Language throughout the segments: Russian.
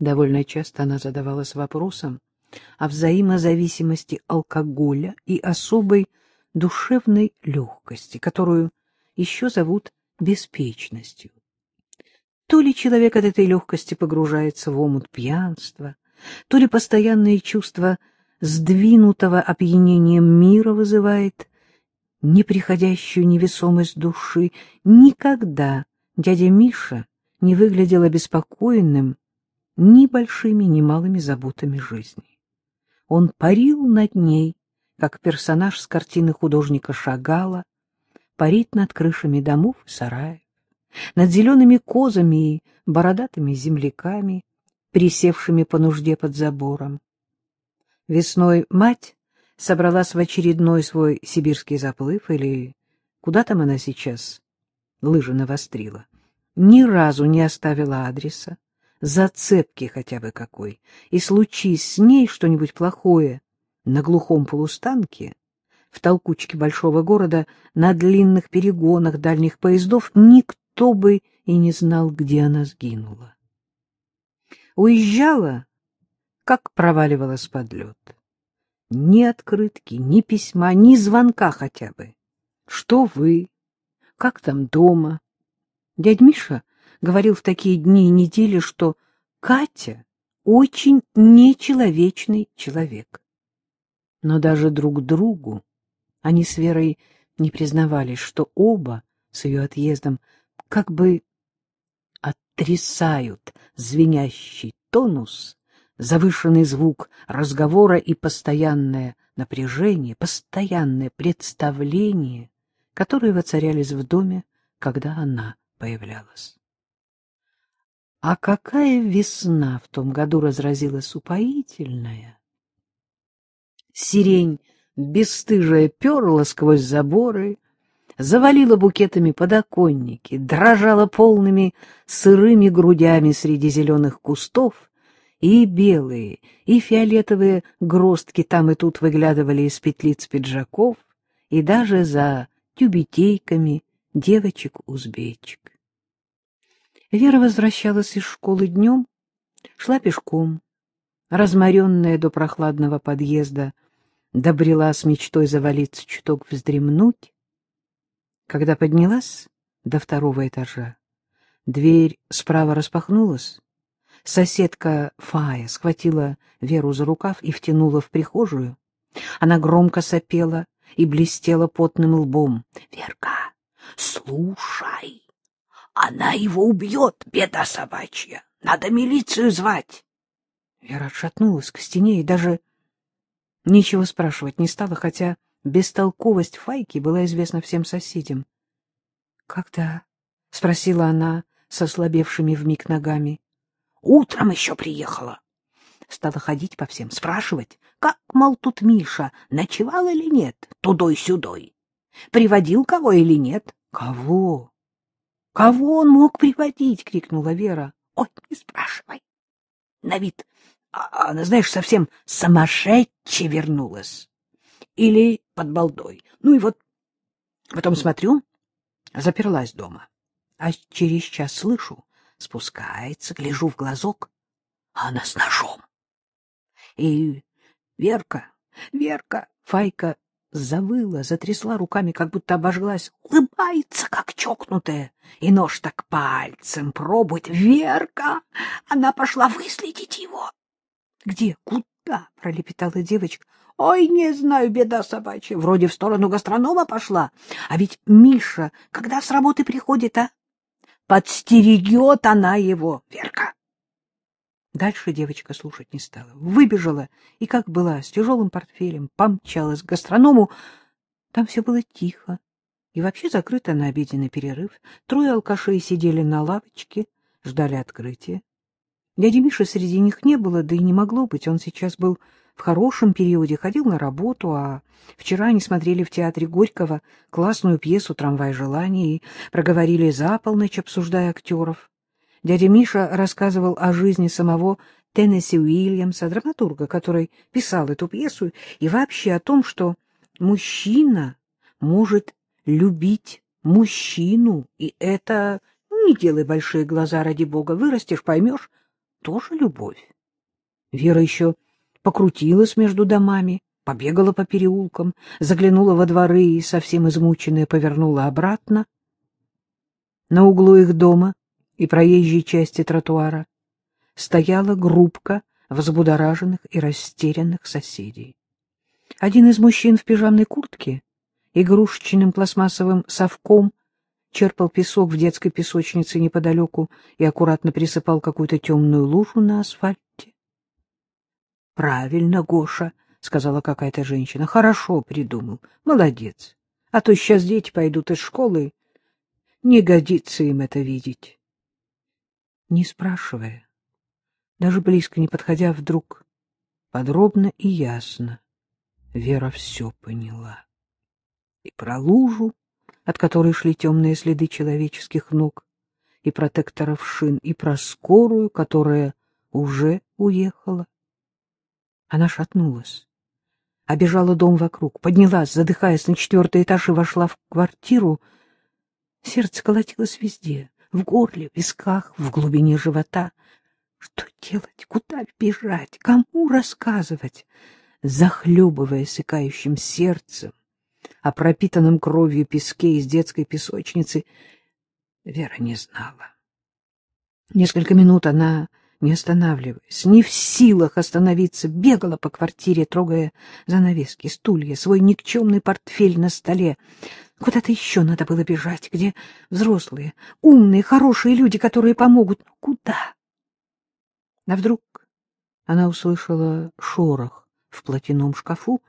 Довольно часто она задавалась вопросом о взаимозависимости алкоголя и особой душевной легкости, которую еще зовут беспечностью. То ли человек от этой легкости погружается в омут пьянства, то ли постоянное чувство сдвинутого опьянением мира вызывает неприходящую невесомость души. Никогда дядя Миша не выглядел обеспокоенным ни большими, ни малыми заботами жизни. Он парил над ней, как персонаж с картины художника Шагала, парит над крышами домов и сараев, над зелеными козами и бородатыми земляками, присевшими по нужде под забором. Весной мать собралась в очередной свой сибирский заплыв, или куда там она сейчас лыжи навострила, ни разу не оставила адреса, зацепки хотя бы какой, и случись с ней что-нибудь плохое на глухом полустанке, в толкучке большого города, на длинных перегонах дальних поездов, никто бы и не знал, где она сгинула. Уезжала, как проваливалась под лед. Ни открытки, ни письма, ни звонка хотя бы. Что вы? Как там дома? Дядь Миша говорил в такие дни и недели, что Катя очень нечеловечный человек. Но даже друг другу они с Верой не признавались, что оба с ее отъездом как бы оттрясают звенящий тонус завышенный звук разговора и постоянное напряжение, постоянное представление, которые воцарялись в доме, когда она появлялась. А какая весна в том году разразилась упоительная! Сирень бесстыжая перла сквозь заборы, завалила букетами подоконники, дрожала полными сырыми грудями среди зеленых кустов — и белые, и фиолетовые гростки там и тут выглядывали из петлиц пиджаков, и даже за тюбетейками девочек-узбечек. Вера возвращалась из школы днем, шла пешком, разморенная до прохладного подъезда, добрела с мечтой завалиться чуток вздремнуть. Когда поднялась до второго этажа, дверь справа распахнулась, Соседка Фая схватила Веру за рукав и втянула в прихожую. Она громко сопела и блестела потным лбом. — Верка, слушай, она его убьет, беда собачья. Надо милицию звать. Вера отшатнулась к стене и даже ничего спрашивать не стала, хотя бестолковость Файки была известна всем соседям. — Когда? — спросила она со слабевшими вмиг ногами. Утром еще приехала. Стала ходить по всем, спрашивать, как, мол, тут Миша, ночевал или нет, тудой-сюдой. Приводил кого или нет? Кого? Кого он мог приводить? — крикнула Вера. — Ой, не спрашивай. На вид, а, она, знаешь, совсем сумасшедшая вернулась. Или под балдой. Ну и вот потом смотрю, заперлась дома. А через час слышу, спускается, гляжу в глазок, а она с ножом. И Верка, Верка, Файка завыла, затрясла руками, как будто обожглась, улыбается, как чокнутая, и нож так пальцем пробует. Верка! Она пошла выследить его. — Где? Куда? — пролепетала девочка. — Ой, не знаю, беда собачья. Вроде в сторону гастронома пошла. А ведь Миша, когда с работы приходит, а? Подстерегет она его, Верка. Дальше девочка слушать не стала. Выбежала и, как была, с тяжелым портфелем помчалась к гастроному. Там все было тихо и вообще закрыто на обеденный перерыв. Трое алкашей сидели на лавочке, ждали открытия. Дяди Миши среди них не было, да и не могло быть. Он сейчас был в хорошем периоде, ходил на работу, а вчера они смотрели в театре Горького классную пьесу «Трамвай желаний» и проговорили за полночь, обсуждая актеров. Дядя Миша рассказывал о жизни самого Теннесси Уильямса, драматурга, который писал эту пьесу, и вообще о том, что мужчина может любить мужчину, и это... Не делай большие глаза, ради бога, вырастешь, поймешь. тоже любовь. Вера еще покрутилась между домами, побегала по переулкам, заглянула во дворы и, совсем измученная, повернула обратно. На углу их дома и проезжей части тротуара стояла группка взбудораженных и растерянных соседей. Один из мужчин в пижамной куртке, игрушечным пластмассовым совком, черпал песок в детской песочнице неподалеку и аккуратно присыпал какую-то темную лужу на асфальте. — Правильно, Гоша, — сказала какая-то женщина. — Хорошо придумал. Молодец. А то сейчас дети пойдут из школы. Не годится им это видеть. Не спрашивая, даже близко не подходя, вдруг подробно и ясно Вера все поняла. И про лужу, от которой шли темные следы человеческих ног, и протекторов шин, и про скорую, которая уже уехала. Она шатнулась обежала дом вокруг, поднялась, задыхаясь на четвертый этаж и вошла в квартиру. Сердце колотилось везде, в горле, в висках, в глубине живота. Что делать? Куда бежать? Кому рассказывать? Захлебываясь икающим сердцем, о пропитанном кровью песке из детской песочницы, Вера не знала. Несколько минут она не останавливаясь, не в силах остановиться, бегала по квартире, трогая занавески, стулья, свой никчемный портфель на столе. Куда-то еще надо было бежать, где взрослые, умные, хорошие люди, которые помогут. Но куда? А вдруг она услышала шорох в платяном шкафу.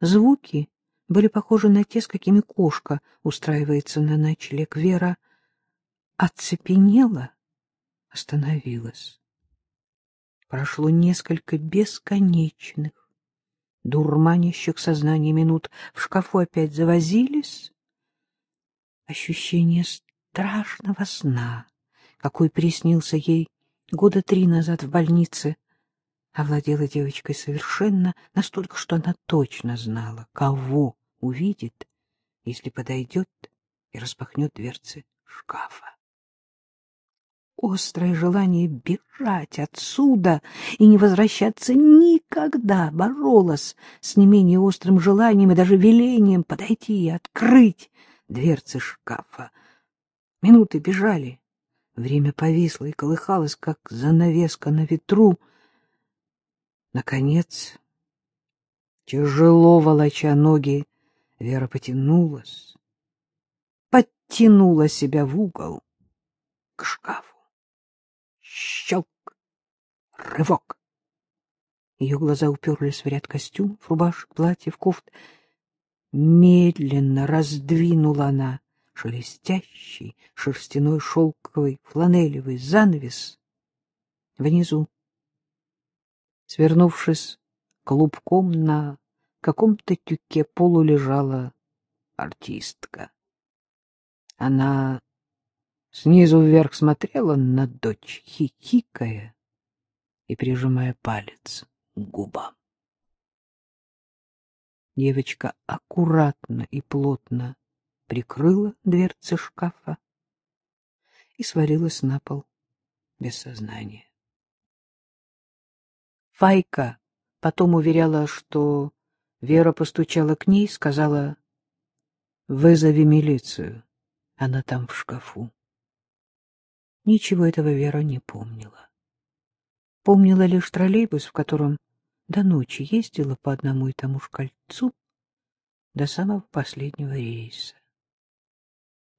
Звуки были похожи на те, с какими кошка устраивается на ночлег. Вера оцепенела остановилась. Прошло несколько бесконечных, дурманящих сознание минут. В шкафу опять завозились. Ощущение страшного сна, какой приснился ей года три назад в больнице, овладела девочкой совершенно, настолько, что она точно знала, кого увидит, если подойдет и распахнет дверцы шкафа острое желание бежать отсюда и не возвращаться никогда боролось с не менее острым желанием и даже велением подойти и открыть дверцы шкафа. Минуты бежали, время повисло и колыхалось, как занавеска на ветру. Наконец, тяжело волоча ноги, Вера потянулась, подтянула себя в угол к шкафу. Щелк! Рывок! Ее глаза уперлись в ряд костюмов, рубашек, платьев, кофт. Медленно раздвинула она шелестящий шерстяной шелковый фланелевый занавес. Внизу, свернувшись клубком на каком-то тюке полу лежала артистка. Она снизу вверх смотрела на дочь, хихикая и прижимая палец к губам. Девочка аккуратно и плотно прикрыла дверцы шкафа и свалилась на пол без сознания. Файка потом уверяла, что Вера постучала к ней, сказала, «Вызови милицию, она там в шкафу». Ничего этого Вера не помнила. Помнила лишь троллейбус, в котором до ночи ездила по одному и тому же кольцу до самого последнего рейса.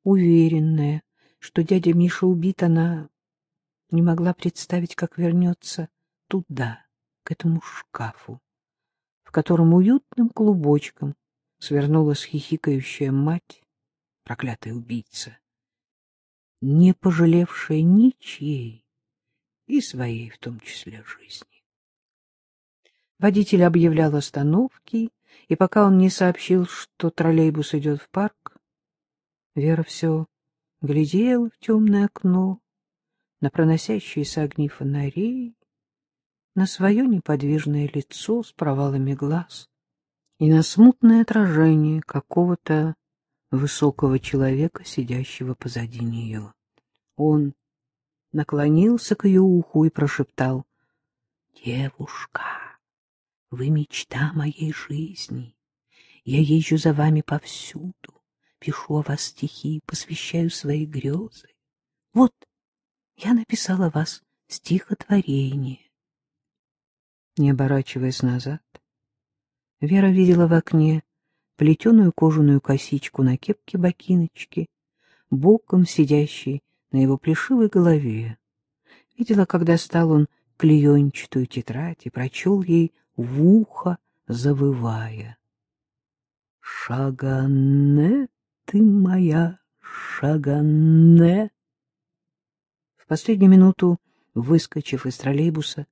Уверенная, что дядя Миша убит, она не могла представить, как вернется туда, к этому шкафу, в котором уютным клубочком свернулась хихикающая мать, проклятая убийца не пожалевшая ничьей, и своей в том числе жизни. Водитель объявлял остановки, и пока он не сообщил, что троллейбус идет в парк, Вера все глядела в темное окно, на проносящиеся огни фонарей, на свое неподвижное лицо с провалами глаз и на смутное отражение какого-то высокого человека, сидящего позади нее. Он наклонился к ее уху и прошептал. — Девушка, вы мечта моей жизни. Я езжу за вами повсюду, пишу о вас стихи, посвящаю свои грезы. Вот, я написала вас стихотворение. Не оборачиваясь назад, Вера видела в окне плетеную кожаную косичку на кепке бокиночки, боком сидящей на его плешивой голове. Видела, когда стал он клеенчатую тетрадь и прочел ей в ухо, завывая. «Шаганне ты моя, шаганне!» В последнюю минуту, выскочив из троллейбуса,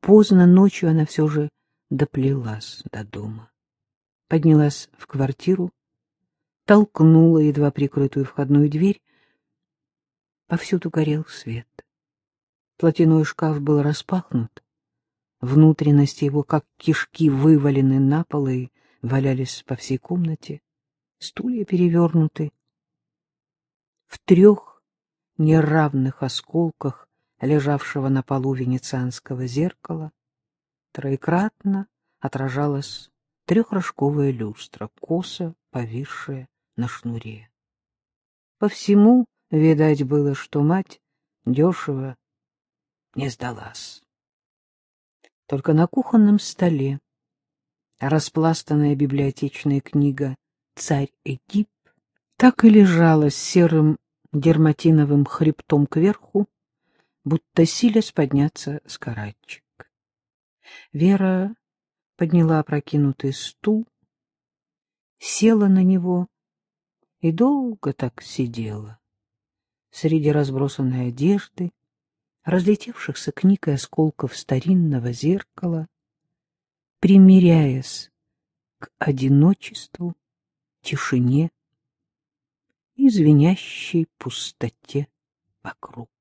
поздно ночью она все же доплелась до дома. Поднялась в квартиру, толкнула едва прикрытую входную дверь. Повсюду горел свет. Платяной шкаф был распахнут. Внутренности его, как кишки, вывалены на пол и валялись по всей комнате. Стулья перевернуты. В трех неравных осколках лежавшего на полу венецианского зеркала троекратно отражалась трехрожковая люстра, косо повисшая на шнуре. По всему, видать, было, что мать дешево не сдалась. Только на кухонном столе распластанная библиотечная книга «Царь Эдип» так и лежала с серым дерматиновым хребтом кверху, будто силясь подняться с карачек. Вера подняла опрокинутый стул, села на него и долго так сидела. Среди разбросанной одежды, разлетевшихся книг и осколков старинного зеркала, примиряясь к одиночеству, тишине и звенящей пустоте вокруг.